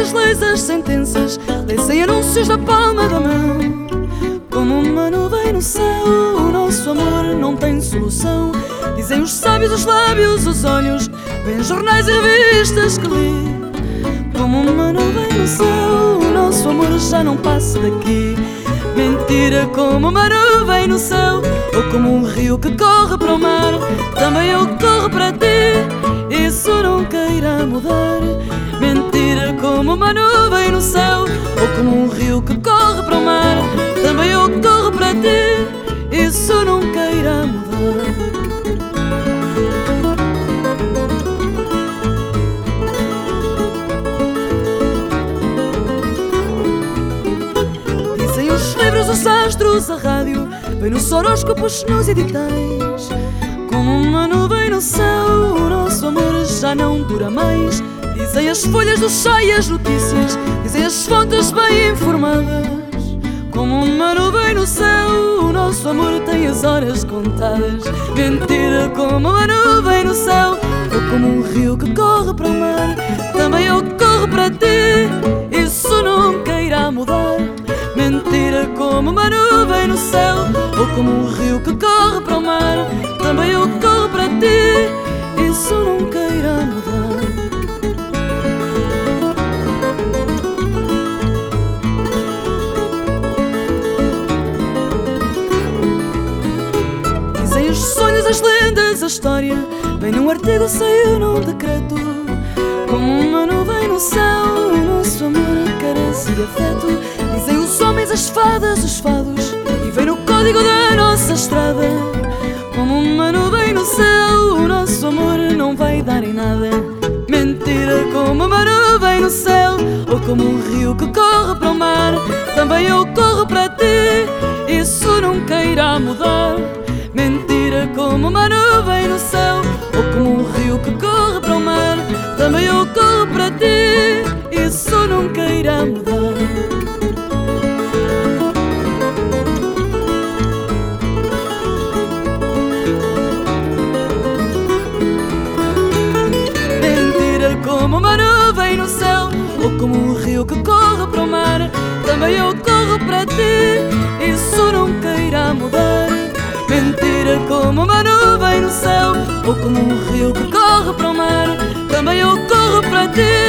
as leis, as sentenças, leis sem anúncios da palma da mão. Como uma nuvem no céu, o nosso amor não tem solução. Dizem os sábios, os lábios, os olhos, vêm jornais e revistas que li. Como uma nuvem no céu, o nosso amor já não passa daqui. Mentira como uma nuvem no céu, ou como um rio que corre para o mar. Também eu corro para ti, isso nunca irá mudar. Como uma nuvem no céu, ou como um rio que corre para o mar. Também eu corro para ti, isso nunca irá mudar. Dizem os astros, a rádio, vem nos horóscopos, nos editais. Como uma nuvem no céu, o nosso amor já não dura mais. Dizem as folhas do chá e as notícias, dizem as fontes bem informadas. Como uma nuvem no céu, o nosso amor tem as horas contadas. Mentira como uma nuvem no céu, ou como um rio que corre para o mar. Também eu corro para ti, isso nunca irá mudar. Mentira como uma nuvem no céu, ou como um rio que corre para o mar. As lendas, a história. Vem num artigo, saiu num decreto. Como uma nuvem no céu, o nosso amor carece de afeto. Dizem os homens, as fadas, os fados. E vem no código da nossa estrada. Como uma nuvem no céu, o nosso amor não vai dar em nada. Mentira como uma nuvem no céu, ou como um rio que corre para o mar. Também eu corro para ti, isso nunca irá mudar. Mentira como uma nuvem no céu, ou como um rio que corre para o mar. Também eu corro para ti, isso nunca irá mudar. Mentira como uma nuvem no céu, ou como um rio que corre para o mar. Também eu corro para ti, Mentira como uma nuvem no céu, ou como um rio que corre para o mar. Também eu corro para ti,